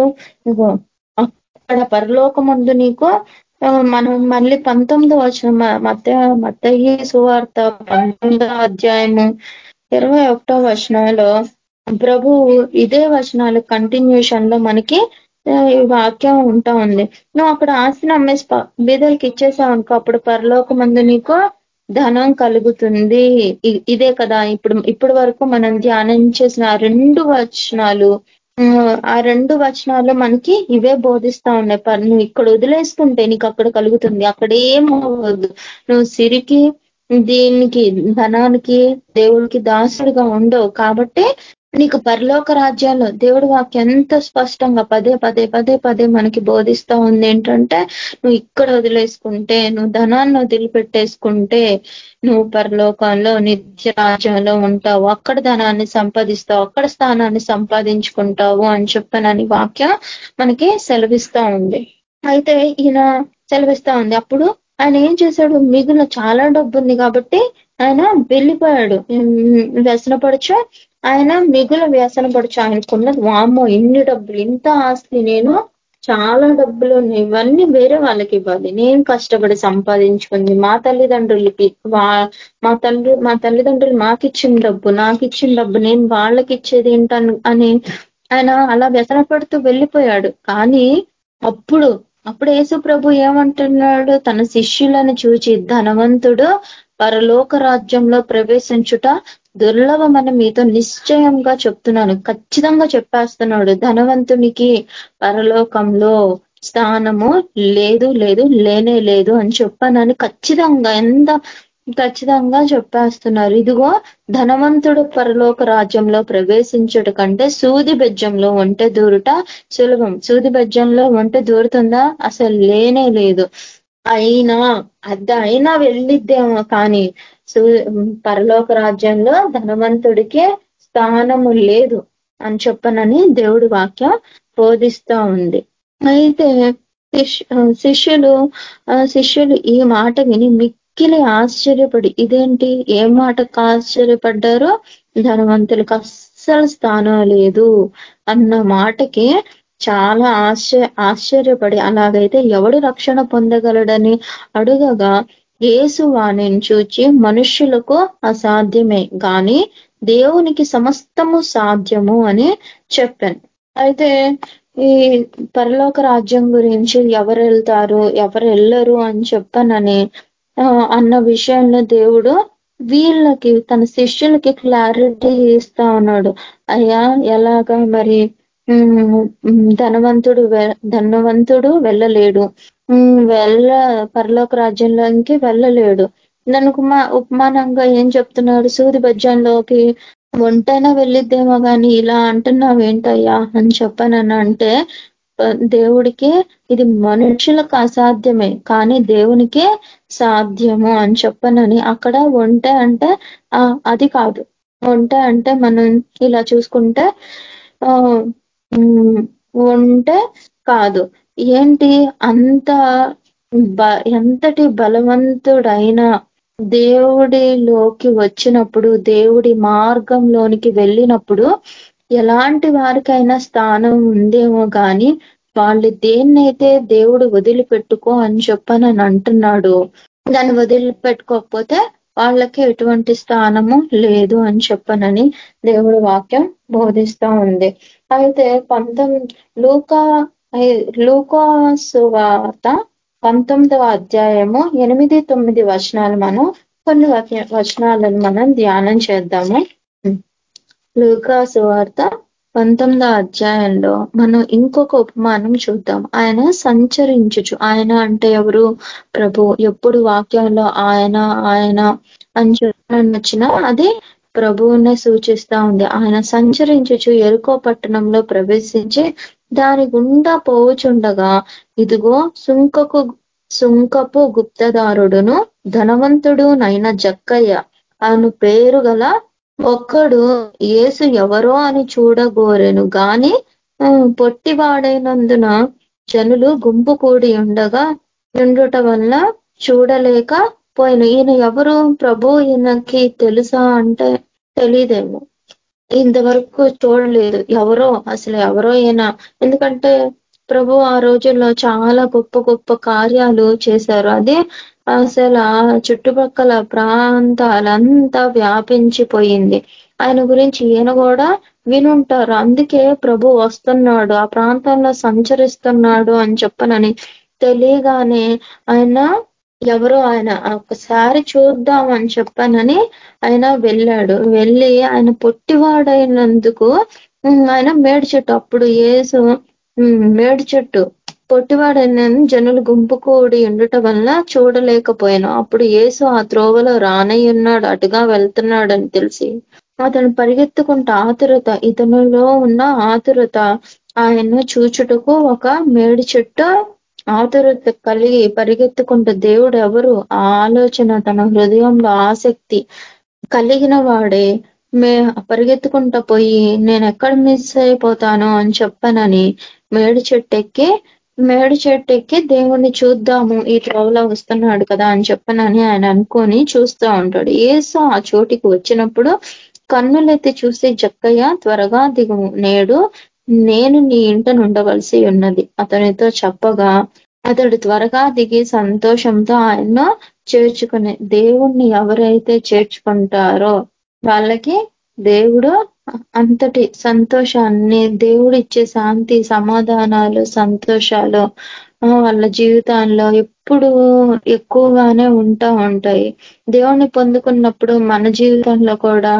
అక్కడ పరలోకముందు నీకు మనం మళ్ళీ పంతొమ్మిదో వచ్చిన మత మత్తయ్య సువార్త పంతొమ్మిదో అధ్యాయము ఇరవై ఒకటో వచనంలో ప్రభు ఇదే వచనాలు కంటిన్యూషన్లో మనకి వాక్యం ఉంటా ఉంది. నువ్వు అక్కడ ఆస్తిని అమ్మేసి బీదలకి ఇచ్చేసావు అనుకో అప్పుడు పరలోకమందు నీకు ధనం కలుగుతుంది. ఇదే కదా ఇప్పుడు ఇప్పటి వరకు మనం ధ్యానం చేసిన రెండు వచనాలు ఆ రెండు వచనాలు మనకి ఇవే బోధిస్తా ఉన్నాయి. నువ్వు ఇక్కడ వదిలేసుకుంటే నీకు అక్కడ కలుగుతుంది. అక్కడ ఏమవ్వదు నువ్వు సిరికి దీనికి ధనానికి దేవుడికి దాసుడిగా ఉండవు. కాబట్టి నీకు పరలోక రాజ్యాల్లో దేవుడు వాక్యం ఎంత స్పష్టంగా పదే పదే పదే పదే మనకి బోధిస్తా ఉంది. ఏంటంటే నువ్వు ఇక్కడ వదిలేసుకుంటే నువ్వు ధనాన్ని వదిలిపెట్టేసుకుంటే నువ్వు పరలోకంలో నిత్య రాజ్యంలో ఉంటావు. అక్కడ ధనాన్ని సంపాదిస్తావు అక్కడ స్థానాన్ని సంపాదించుకుంటావు అని చెప్పనని వాక్యం మనకి సెలవిస్తా ఉంది. అయితే ఈయన సెలవిస్తా ఉంది. అప్పుడు ఆయన ఏం చేశాడు? మిగులు చాలా డబ్బు ఉంది కాబట్టి ఆయన వెళ్ళిపోయాడు. వ్యసనపడచ్చు ఆయన మిగులు వ్యసన పడుచు ఆయనకున్నది వామ్మో ఇన్ని డబ్బులు ఇంత ఆస్తి నేను చాలా డబ్బులు ఇవన్నీ వేరే వాళ్ళకి ఇవ్వాలి. నేను కష్టపడి సంపాదించుకుంది మా తల్లిదండ్రులకి. మా తల్లి మా తల్లిదండ్రులు మాకు ఇచ్చిన డబ్బు నాకు ఇచ్చిన డబ్బు నేను వాళ్ళకి ఇచ్చేది ఏంటను అని ఆయన అలా వ్యసనపడుతూ వెళ్ళిపోయాడు. కానీ అప్పుడు అప్పుడు యేసు ప్రభు ఏమంటున్నాడు? తన శిష్యులను చూచి ధనవంతుడు పరలోక రాజ్యంలో ప్రవేశించుట దుర్లభమని మీతో నిశ్చయంగా చెప్తున్నాను. ఖచ్చితంగా చెప్పేస్తున్నాడు. ధనవంతునికి పరలోకంలో స్థానము లేదు లేదు లేనే లేదు అని చెప్పానని ఖచ్చితంగా ఎంత ఖచ్చితంగా చెప్పేస్తున్నారు. ఇదిగో ధనవంతుడు పరలోక రాజ్యంలో ప్రవేశించుట కంటే సూది బెజ్జంలో వంట దూరుట సులభం. సూది బెజ్జంలో వంట దూరుతుందా? అసలు లేనే లేదు. అయినా అది అయినా వెళ్ళిద్దేమో కానీ పరలోక రాజ్యంలో ధనవంతుడికే స్థానము లేదు అని చెప్పనని దేవుడి వాక్యం బోధిస్తా ఉంది. అయితే శిష్యులు శిష్యులు ఈ మాట విని మిక్కిలి ఆశ్చర్యపడి ఇదేంటి? ఏ మాటకు ఆశ్చర్యపడ్డారో? ధనవంతులకు అస్సలు స్థానం లేదు అన్న మాటకి చాలా ఆశ్చర్య ఆశ్చర్యపడి అలాగైతే ఎవడు రక్షణ పొందగలడని అడుగగా ఏసు వాణిని చూచి మనుష్యులకు అసాధ్యమే గాని దేవునికి సమస్తము సాధ్యము అని చెప్పాను. అయితే ఈ పరలోక రాజ్యం గురించి ఎవరు వెళ్తారు ఎవరు వెళ్ళరు అని చెప్పానని అన్న విషయంలో దేవుడు వీళ్ళకి తన శిష్యులకి క్లారిటీ ఇస్తా ఉన్నాడు. అయ్యా ఎలాగా మరి? ధనవంతుడు ధనవంతుడు వెళ్ళలేడు. వెళ్ళ పరలోక రాజ్యంలోకి వెళ్ళలేడు. దానికి ఉపమానంగా ఏం చెప్తున్నాడు? సూది భజ్యంలోకి ఒంటైనా వెళ్ళిద్దేమో కానీ ఇలా అంటున్నావేంటయ్యా అని చెప్పానని అంటే దేవుడికి ఇది మనుషులకు అసాధ్యమే కానీ దేవునికే సాధ్యము అని చెప్పనని. అక్కడ ఒంటె అంటే అది కాదు. ఒంటె అంటే మనం ఇలా చూసుకుంటే ఒంటే కాదు. ఏంటి అంత ఎంతటి బలవంతుడైనా దేవుడిలోకి వచ్చినప్పుడు దేవుడి మార్గంలోనికి వెళ్ళినప్పుడు ఎలాంటి వారికైనా స్థానం ఉందేమో కానీ వాళ్ళు దేన్నైతే దేవుడు వదిలిపెట్టుకో అని చెప్పనని అంటున్నాడు దాన్ని వదిలిపెట్టుకోకపోతే వాళ్ళకి ఎటువంటి స్థానము లేదు అని చెప్పనని దేవుడి వాక్యం బోధిస్తూ ఉంది. అయితే పంతొమ్మిది లూకా లూకా వార్త పంతొమ్మిదవ అధ్యాయము ఎనిమిది తొమ్మిది వచనాలు మనం కొన్ని వచనాలను మనం ధ్యానం చేద్దాము. లూకాసు వార్త పంతొమ్మిదవ అధ్యాయంలో మనం ఇంకొక ఉపమానం చూద్దాం. ఆయన సంచరించుచు ఆయన అంటే ఎవరు? ప్రభు. ఎప్పుడు వాక్యంలో ఆయన ఆయన అని చెప్పిన వచ్చినా అదే ప్రభువునే సూచిస్తా ఉంది. ఆయన సంచరించుచు ఎరుకో పట్టణంలో ప్రవేశించి దాని గుండా పోవుచుండగా ఇదిగో సుంకకు సుంకపు గుప్తదారుడును ధనవంతుడు నైన జక్కయ్య. అను పేరు గల ఒక్కడు ఏసు ఎవరో అని చూడగోరెను గాని పొట్టివాడైనందున జనులు గుంపు కూడి ఉండగా ఉండుట వల్ల చూడలేక పోయిన. ఈయన ఎవరు? ప్రభు ఈయనకి తెలుసా అంటే తెలియదేమో ఇంతవరకు చూడలేదు. ఎవరో అసలు ఎవరో అయినా. ఎందుకంటే ప్రభు ఆ రోజుల్లో చాలా గొప్ప గొప్ప కార్యాలు చేశారు. అదే అసలు ఆ చుట్టుపక్కల ప్రాంతాలంతా వ్యాపించిపోయింది. ఆయన గురించి ఈయన కూడా వినుంటారు. అందుకే ప్రభు వస్తున్నాడు ఆ ప్రాంతంలో సంచరిస్తున్నాడు అని చెప్పనని తెలియగానే ఆయన ఎవరో ఆయన. ఒకసారి చూద్దాం అని చెప్పానని ఆయన వెళ్ళాడు. వెళ్ళి ఆయన పొట్టివాడైనందుకు ఆయన మేడి చెట్టు. అప్పుడు ఏసు మేడి చెట్టు. పొట్టివాడైన జనులు గుంపు కూడి ఉండటం వల్ల చూడలేకపోయాను. అప్పుడు ఏసు ఆ త్రోవలో రానయ్యున్నాడు అటుగా వెళ్తున్నాడని తెలిసి. అతను పరిగెత్తుకుంటే ఆతురత ఇతనులో ఉన్న ఆతురత ఆయన్ను చూచుటకు ఒక మేడి చెట్టు ఆతురత కలిగి పరిగెత్తుకుంటూ దేవుడు ఎవరు? ఆలోచన తన హృదయంలో ఆసక్తి కలిగిన వాడే. మే పరిగెత్తుకుంటా పోయి నేను ఎక్కడ మిస్ అయిపోతాను అని చెప్పనని మేడి చెట్టు ఎక్కి మేడి చెట్టు ఎక్కి దేవుణ్ణి చూద్దాము. ఈ త్రోవలో వస్తున్నాడు కదా అని చెప్పనని ఆయన అనుకొని చూస్తూ ఉంటాడు. ఏసు ఆ చోటికి వచ్చినప్పుడు కన్నులెత్తి చూసి జక్కయ్య త్వరగా దిగు. నేడు నేను నీ ఇంట నుండవలసి ఉన్నది. అతనితో చెప్పగా అతడు త్వరగా దిగి సంతోషంతో ఆయన చేర్చుకునే దేవుణ్ణి ఎవరైతే చేర్చుకుంటారో వాళ్ళకి దేవుడు అంతటి సంతోషాన్ని దేవుడు ఇచ్చే శాంతి సమాధానాలు సంతోషాలు వాళ్ళ జీవితాల్లో ఎప్పుడు ఎక్కువగానే ఉంటా ఉంటాయి. దేవుణ్ణి పొందుకున్నప్పుడు మన జీవితంలో కూడా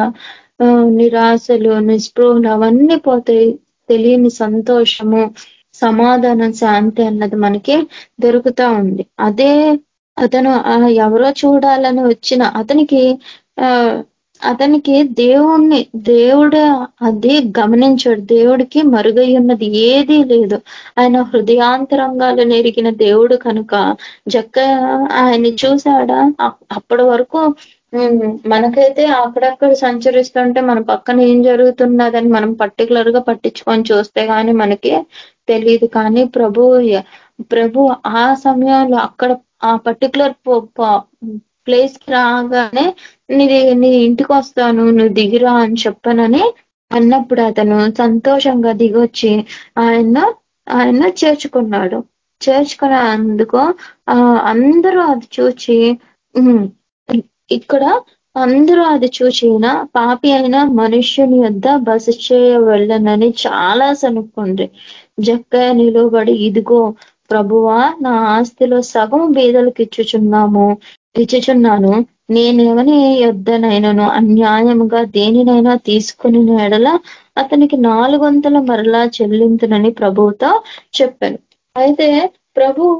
నిరాశలు నిస్పృహలు అవన్నీ పోతాయి. తెలియని సంతోషము సమాధానం శాంతి అన్నది మనకి దొరుకుతా ఉంది. అదే అతను ఎవరో చూడాలని వచ్చిన అతనికి ఆ అతనికి దేవుణ్ణి దేవుడు అది గమనించాడు. దేవుడికి మరుగై ఉన్నది ఏదీ లేదు. ఆయన హృదయాంతరంగాలు నెరిగిన దేవుడు కనుక జక్క ఆయన్ని చూశాడా? అప్పటి వరకు మనకైతే అక్కడక్కడ సంచరిస్తుంటే మన పక్కన ఏం జరుగుతున్నదని మనం పర్టికులర్గా పట్టించుకొని చూస్తే కానీ మనకి తెలియదు. కానీ ప్రభు ప్రభు ఆ సమయంలో అక్కడ ఆ పర్టికులర్ ప్లేస్కి రాగానే నీ నీ ఇంటికి వస్తాను నువ్వు దిగిరా అని చెప్పనని అన్నప్పుడు అతను సంతోషంగా దిగొచ్చి ఆయన ఆయన చేర్చుకున్నాడు. చేర్చుకున్నందుకు ఆ అందరూ అది చూచి ఇక్కడ అందరూ అది చూచిన పాపి అయిన మనుష్యుని వద్ద బస చేయ వెళ్ళనని చాలా సనుక్కుండ్రి జక్క నిలువబడి ఇదిగో ప్రభువా నా ఆస్తిలో సగం బీదలకు ఇచ్చుచున్నాము ఇచ్చుచున్నాను. నేనేమని యొద్దనైనను? అన్యాయముగా దేనినైనా తీసుకుని ఎడల అతనికి నాలుగొంతల మరలా చెల్లింతునని ప్రభువుతో చెప్పాను. అయితే ప్రభువు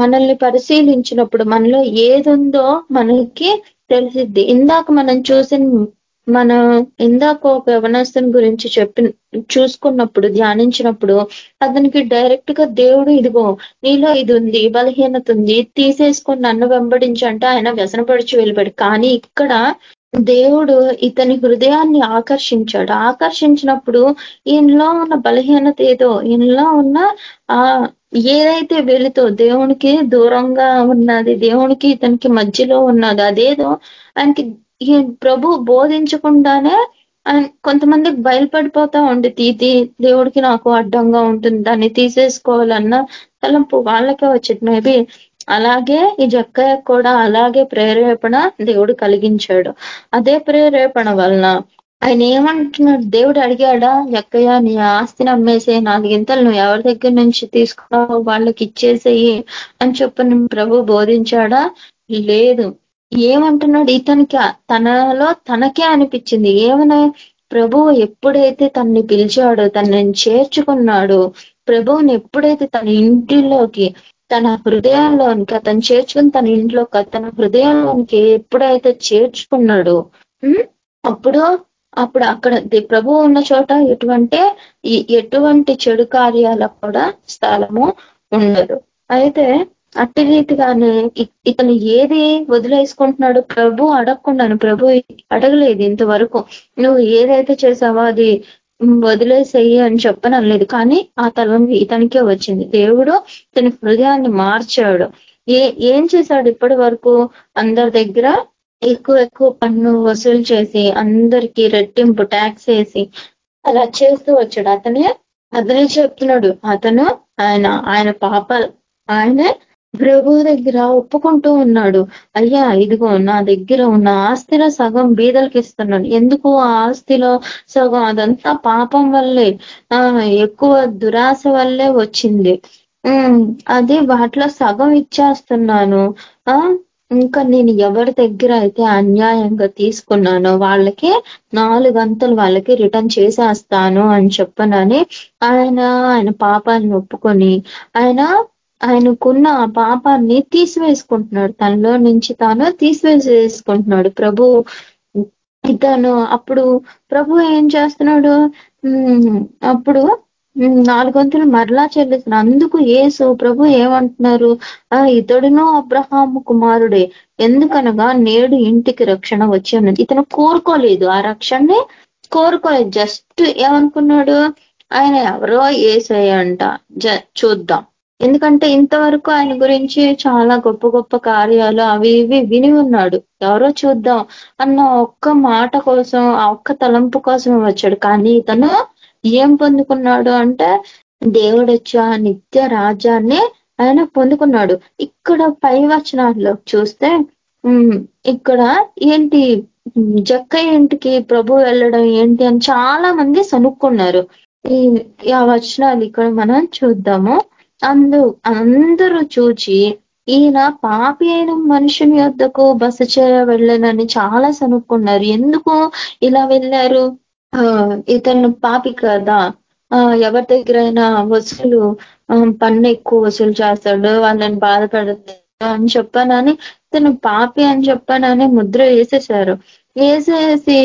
మనల్ని పరిశీలించినప్పుడు మనలో ఏదుందో మనకి తెలిసిద్ది. ఇందాక మనం చూసిన మన ఇందాక ఒక యవనస్తుని గురించి చెప్పి చూసుకున్నప్పుడు ధ్యానించినప్పుడు అతనికి డైరెక్ట్గా దేవుడు ఇదిగో నీలో ఇది ఉంది బలహీనత ఉంది తీసేసుకొని నన్ను వెంబడించి అంటే ఆయన వ్యసనపడిచి వెళ్ళిపోయాడు. కానీ ఇక్కడ దేవుడు ఇతని హృదయాన్ని ఆకర్షించాడు. ఆకర్షించినప్పుడు ఈయనలో ఉన్న బలహీనత ఏదో ఈయనలో ఉన్న ఆ ఏదైతే వెళుతో దేవునికి దూరంగా ఉన్నది దేవునికి ఇతనికి మధ్యలో ఉన్నది అదేదో ఆయనకి ఈ ప్రభు బోధించకుండానే ఆయన కొంతమందికి బయలుపడిపోతా ఉండి తీతి దేవుడికి నాకు అడ్డంగా ఉంటుంది దాన్ని తీసేసుకోవాలన్న తలంపు వాళ్ళకే వచ్చింది. మేబీ అలాగే ఈ జక్కయ్య కూడా అలాగే ప్రేరేపణ దేవుడు కలిగించాడు. అదే ప్రేరేపణ వలన ఆయన ఏమంటున్నాడు? దేవుడు అడిగాడా? ఎక్కయ్య నీ ఆస్తిని అమ్మేసే నాలుగింతలు నువ్వు ఎవరి దగ్గర నుంచి తీసుకున్నావు వాళ్ళకి ఇచ్చేసేయి అని చెప్పి ప్రభు బోధించాడా? లేదు. ఏమంటున్నాడు? ఇతనికి తనలో తనకే అనిపించింది. ఏమైనా? ప్రభువు ఎప్పుడైతే తనని పిలిచాడో తనని చేర్చుకున్నాడో ప్రభువుని ఎప్పుడైతే తన ఇంటిలోకి తన హృదయంలోనికి అతను చేర్చుకుని తన ఇంట్లోకి తన హృదయంలోనికి ఎప్పుడైతే చేర్చుకున్నాడో అప్పుడు అప్పుడు అక్కడ ప్రభు ఉన్న చోట ఎటువంటి ఎటువంటి చెడు కార్యాలకు కూడా స్థలము ఉండదు. అయితే అట్టి రీతిగానే ఇతను ఏది వదిలేసుకుంటున్నాడు ప్రభు అడగకుండాను ప్రభు అడగలేదు ఇంతవరకు. నువ్వు ఏదైతే చేసావో అది వదిలేసేయి అని చెప్పనలేదు కానీ ఆ తలం ఇతనికే వచ్చింది. దేవుడు తన హృదయాన్ని మార్చాడు. ఏ ఏం చేశాడు ఇప్పటి వరకు? అందరి దగ్గర ఎక్కువ ఎక్కువ పన్ను వసూలు చేసి అందరికీ రెట్టింపు ట్యాక్స్ వేసి అలా చేస్తూ వచ్చాడు. అతనే అతనే చెప్తున్నాడు. అతను ఆయన ఆయన పాపాలు ఆయనే ప్రభు దగ్గర ఒప్పుకుంటూ ఉన్నాడు. అయ్యా ఇదిగో నా దగ్గర ఉన్న ఆస్తిలో సగం బీదలకి ఇస్తున్నాను. ఎందుకు ఆ ఆస్తిలో సగం? అదంతా పాపం వల్లే ఆ ఎక్కువ దురాశ వల్లే వచ్చింది. అది వాటిలో సగం ఇచ్చేస్తున్నాను. ఆ ఇంకా నేను ఎవరి దగ్గర అయితే అన్యాయంగా తీసుకున్నానో వాళ్ళకి నాలుగంతలు వాళ్ళకి రిటర్న్ చేసేస్తాను అని చెప్పనని ఆయన ఆయన పాపాన్ని ఒప్పుకొని ఆయన ఆయనకున్న ఆ పాపాన్ని తీసివేసుకుంటున్నాడు. తనలో నుంచి తాను తీసివేసేసుకుంటున్నాడు. ప్రభు ఇతను అప్పుడు ప్రభు ఏం చేస్తున్నాడు? అప్పుడు నాలుగొంతులు మరలా చెల్లిస్తున్నారు అందుకు ఏసు ప్రభు ఏమంటున్నారు? ఆ ఇతడును అబ్రహాము కుమారుడే. ఎందుకనగా నేడు ఇంటికి రక్షణ వచ్చి ఉన్నది. ఇతను కోరుకోలేదు. ఆ రక్షణని కోరుకోలేదు. జస్ట్ ఏమనుకున్నాడు? ఆయన ఎవరో ఏసయ్యంట జ చూద్దాం. ఎందుకంటే ఇంతవరకు ఆయన గురించి చాలా గొప్ప గొప్ప కార్యాలు అవి ఇవి విని ఉన్నాడు. ఎవరో చూద్దాం. అన్న ఒక్క మాట కోసం ఆ ఒక్క తలంపు కోసం వచ్చాడు. కానీ ఇతను ఏం పొందుకున్నాడు అంటే దేవుడు నిత్య రాజ్యాన్ని ఆయన పొందుకున్నాడు. ఇక్కడ పై వచనాల్లో చూస్తే ఇక్కడ ఏంటి జక్క ఇంటికి ప్రభు వెళ్ళడం ఏంటి అని చాలా మంది సనుక్కున్నారు. ఈ ఆ వచనాలు ఇక్కడ మనం చూద్దాము. అందు అందరూ చూచి ఈయన పాపి అయిన మనుషుని యొద్దకు బస చేయ వెళ్ళనని చాలా సనుక్కున్నారు. ఎందుకు ఇలా వెళ్ళారు? ఇతను పాపి కదా ఎవరి దగ్గరైనా వసూలు పన్ను ఎక్కువ వసూలు చేస్తాడు వాళ్ళని బాధపడితే అని చెప్పానని ఇతను పాపి అని చెప్పానని ముద్ర వేసేసారు వేసేసి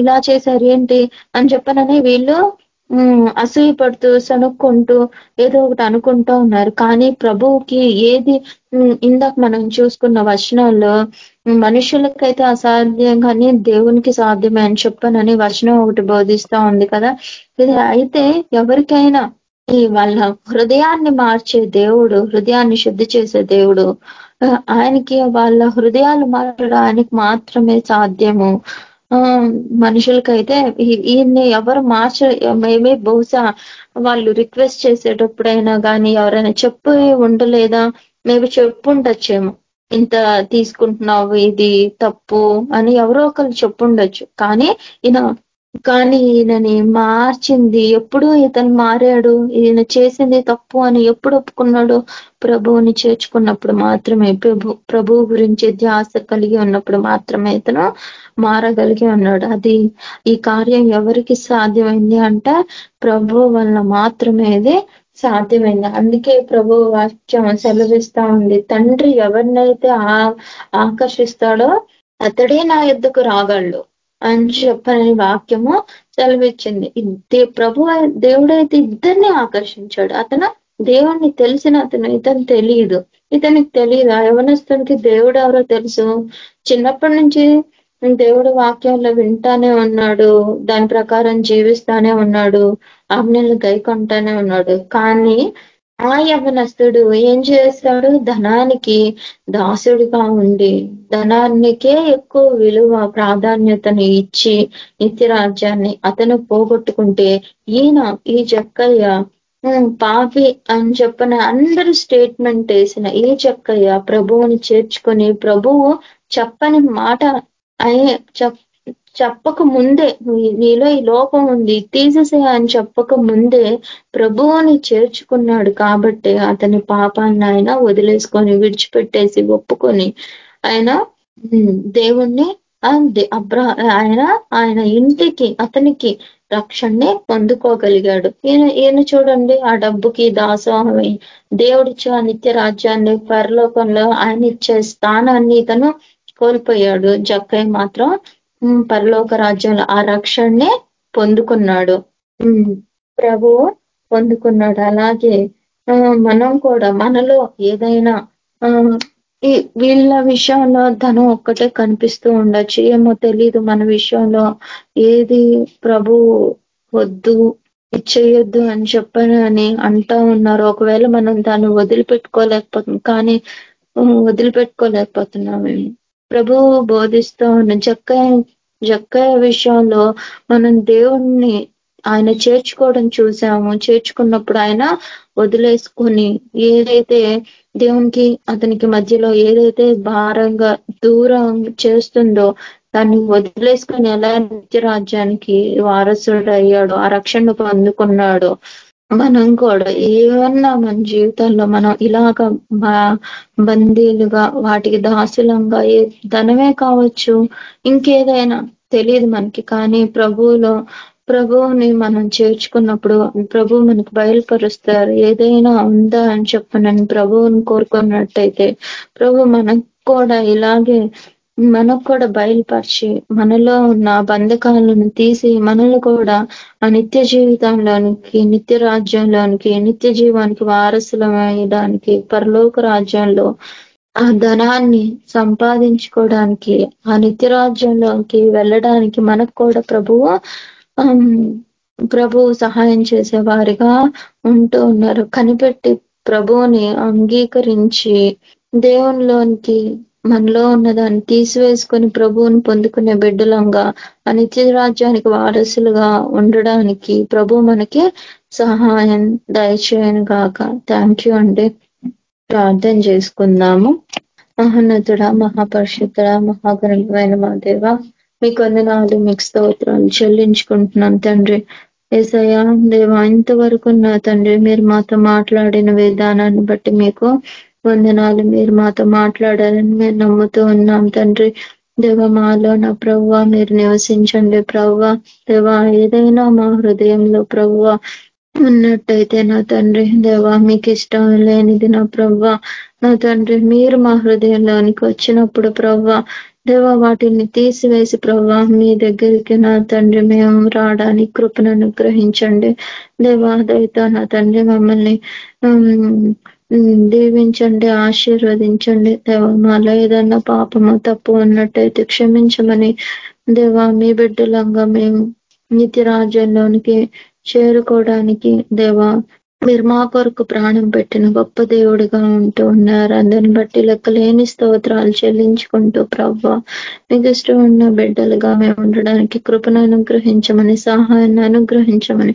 ఇలా చేశారు ఏంటి అని చెప్పానని వీళ్ళు అసూయ పడుతూ సనుక్కుంటూ ఏదో ఒకటి అనుకుంటూ ఉన్నారు. కానీ ప్రభువుకి ఏది ఇందాక మనం చూసుకున్న వచనాల్లో మనుషులకైతే అసాధ్యం కానీ దేవునికి సాధ్యమే అని చెప్పానని వచనం ఒకటి బోధిస్తా ఉంది కదా. ఇది అయితే ఎవరికైనా ఈ వాళ్ళ హృదయాన్ని మార్చే దేవుడు హృదయాన్ని శుద్ధి చేసే దేవుడు ఆయనకి వాళ్ళ హృదయాలు మార్చడం ఆయనకి మాత్రమే సాధ్యము. మనుషులకైతే ఈయన్ని ఎవరు మార్చ మేమే బహుశా వాళ్ళు రిక్వెస్ట్ చేసేటప్పుడైనా కానీ ఎవరైనా చెప్పు ఉండలేదా? మేబీ చెప్పుండొచ్చేమో. ఇంత తీసుకుంటున్నావు ఇది తప్పు అని ఎవరో ఒకరు చెప్పుండొచ్చు. కానీ ఈయన కానీ ఈయనని మార్చింది. ఎప్పుడు ఇతను మారాడు? ఈయన చేసింది తప్పు అని ఎప్పుడు ఒప్పుకున్నాడు? ప్రభువుని చేర్చుకున్నప్పుడు మాత్రమే. ప్రభు ప్రభువు గురించి ధ్యాస కలిగి ఉన్నప్పుడు మాత్రమే ఇతను మారగలిగి ఉన్నాడు. అది ఈ కార్యం ఎవరికి సాధ్యమైంది అంటే ప్రభు వల్ల మాత్రమే ఇది సాధ్యమైంది. అందుకే ప్రభు వాక్యం సెలవిస్తా ఉంది. తండ్రి ఎవరినైతే ఆకర్షిస్తాడో అతడే నా యుద్ధకు రాగలడు. అని చెప్పని వాక్యము సెలవిచ్చింది. ప్రభు దేవుడైతే ఇద్దరిని ఆకర్షించాడు. అతను దేవుణ్ణి తెలిసిన అతను ఇతను తెలియదు ఇతనికి తెలియదు ఆ యవనస్తునికి దేవుడు ఎవరో తెలుసు? చిన్నప్పటి నుంచి దేవుడు వాక్యాల్లో వింటానే ఉన్నాడు. దాని ప్రకారం జీవిస్తానే ఉన్నాడు. ఆజ్ఞలు గైకొంటానే ఉన్నాడు. కానీ ఆ యవనస్తుడు ఏం చేస్తాడు? ధనానికి దాసుడిగా ఉండి ధనానికే ఎక్కువ విలువ ప్రాధాన్యతను ఇచ్చి నిత్యరాజ్యాన్ని అతను పోగొట్టుకుంటే ఈయన ఈ జక్కయ్య పాపి అని చెప్పిన అందరూ స్టేట్మెంట్ వేసిన ఈ చెక్కయ్య ప్రభువుని చేర్చుకొని ప్రభువు చెప్పని మాట అయ్యే చెప్పక ముందే నీలో ఈ లోపం ఉంది తీసేసే అని చెప్పక ముందే ప్రభువుని చేర్చుకున్నాడు కాబట్టి అతని పాపాన్ని ఆయన వదిలేసుకొని విడిచిపెట్టేసి ఒప్పుకొని ఆయన దేవుణ్ణి అబ్రా ఆయన ఆయన ఇంటికి అతనికి రక్షణని పొందుకోగలిగాడు. ఈయన ఈయన చూడండి ఆ డబ్బుకి దాసోహమై. దేవుడిచ్చే నిత్య రాజ్యాన్ని పరలోకంలో ఆయన ఇచ్చే స్థానాన్ని ఇతను కోల్పోయాడు. జక్కయ్య మాత్రం పరలోక రాజ్యంలో ఆ రక్షణనే పొందుకున్నాడు. ప్రభు పొందుకున్నాడు. అలాగే మనం కూడా మనలో ఏదైనా ఈ వీళ్ళ విషయంలో ధనం ఒక్కటే కనిపిస్తూ ఉండొచ్చు. ఏమో తెలీదు మన విషయంలో ఏది ప్రభు వద్దు ఇచ్చేయొద్దు అని చెప్పని అని అంటా ఉన్నారు. ఒకవేళ మనం దాన్ని వదిలిపెట్టుకోలేకపోతున్నాం కానీ వదిలిపెట్టుకోలేకపోతున్నామేమో. ప్రభు బోధిస్తూ ఉన్న చక్క జక్కయ్య విషయంలో మనం దేవుణ్ణి ఆయన చేర్చుకోవడం చూసాము. చేర్చుకున్నప్పుడు ఆయన వదిలేసుకొని ఏదైతే దేవునికి అతనికి మధ్యలో ఏదైతే భారంగా దూరం చేస్తుందో దాన్ని వదిలేసుకొని ఎలా నిత్య రాజ్యానికి వారసుడు అయ్యాడో ఆ రక్షణ పొందుకున్నాడో మనం కూడా ఏమన్నా మన జీవితంలో మనం ఇలాగ బందీలుగా వాటికి దాసులంగా ఏ ధనమే కావచ్చు ఇంకేదైనా తెలియదు మనకి. కానీ ప్రభువులో ప్రభువుని మనం చేర్చుకున్నప్పుడు ప్రభు మనకు బయలుపరుస్తారు. ఏదైనా ఉందా అని చెప్పనని ప్రభువుని కోరుకున్నట్టయితే ప్రభు మనకు కూడా ఇలాగే మనకు కూడా బయలుపరిచి మనలో ఉన్న బంధకాలను తీసి మనల్ని కూడా ఆ నిత్య జీవితంలోనికి నిత్య రాజ్యంలోనికి నిత్య జీవానికి వారసులమయడానికి పరలోక రాజ్యంలో ఆ ధనాన్ని సంపాదించుకోవడానికి ఆ నిత్య రాజ్యంలోకి వెళ్ళడానికి మనకు కూడా ప్రభువు ప్రభువు సహాయం చేసే వారిగా ఉంటూ ఉన్నారు. కనిపెట్టి ప్రభువుని అంగీకరించి దేవునిలోనికి మనలో ఉన్నదాన్ని తీసివేసుకొని ప్రభువుని పొందుకునే బిడ్డలంగా ఆ నిత్య రాజ్యానికి వారసులుగా ఉండడానికి ప్రభు మనకి సహాయం దయచేయను కాక థ్యాంక్ యూ అండి. ప్రార్థన చేసుకుందాము. మహోన్నతుడ మహాపరిషుద్ధుడ మహాగణమైన మా దేవ మీ కొందనాలు మీకు స్తోత్రాలు చెల్లించుకుంటున్నాను తండ్రి. ఏసయ్యా దేవా ఇంతవరకు నా తండ్రి మీరు మాతో మాట్లాడిన విధానాన్ని బట్టి మీకు వందనాలు. మీరు మాతో మాట్లాడాలని మేము నమ్ముతూ ఉన్నాం తండ్రి. దేవ మాలో నా ప్రవ్వ మీరు నివసించండి ప్రవ్వ. దేవ ఏదైనా మా హృదయంలో ప్రవ్వ ఉన్నట్టయితే నా తండ్రి. దేవా మీకు ఇష్టం లేనిది నా ప్రవ్వ. నా తండ్రి మీరు మా హృదయంలోనికి వచ్చినప్పుడు ప్రవ్వ. దేవా వాటిని తీసివేసి ప్రవ్వా. మీ దగ్గరికి నా తండ్రి మేము రావడానికి కృపను అనుగ్రహించండి. దేవా దయతో నా తండ్రి మమ్మల్ని దీవించండి ఆశీర్వదించండి. దేవా మాలో ఏదన్నా పాపము తప్పు ఉన్నట్టయితే క్షమించమని దేవా మీ బిడ్డలంగా మేము నిత్య రాజ్యంలోనికి చేరుకోవడానికి దేవా మీరు మా కొరకు ప్రాణం పెట్టిన గొప్ప దేవుడిగా ఉంటూ ఉన్నారు. అందరిని బట్టి లెక్కలేని స్తోత్రాలు చెల్లించుకుంటూ ప్రవ్వ మీకు ఇష్టం ఉన్న బిడ్డలుగా మేము ఉండడానికి కృపను అనుగ్రహించమని సహాయాన్ని అనుగ్రహించమని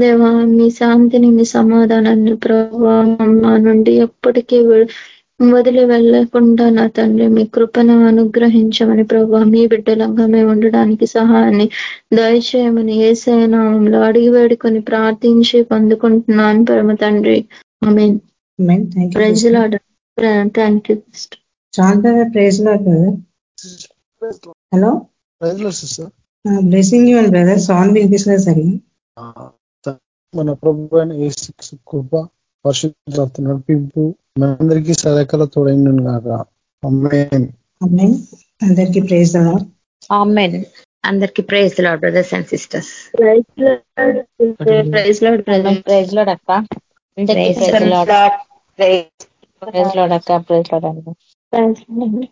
దేవా మీ శాంతిని మీ సమాధానాన్ని ప్రభావ నుండి ఎప్పటికీ వదిలి వెళ్ళకుండా నా తండ్రి మీ కృపను అనుగ్రహించమని ప్రభావ మీ బిడ్డలంగా మేము ఉండడానికి సహాయాన్ని దయచేయమని ఏసైనామంలో అడిగి వేడుకొని ప్రార్థించి పొందుకుంటున్నాను పరమ తండ్రి. Thank you hello blessing you and brother song వినిపిస్తుంది సరే మన ప్రభు కృప పరిశుద్ధ నడిపింపు మనందరికీ సదకల తోడైన కాక అందరికీ ప్రేజ్ అందరికీ praise lord brothers and sisters. Praise lord praise lord అక్క. ప్రైజ్ లాడ్ ప్రైజ్ లాడ్ అక్క ప్రైజ్ లాడ్ అండి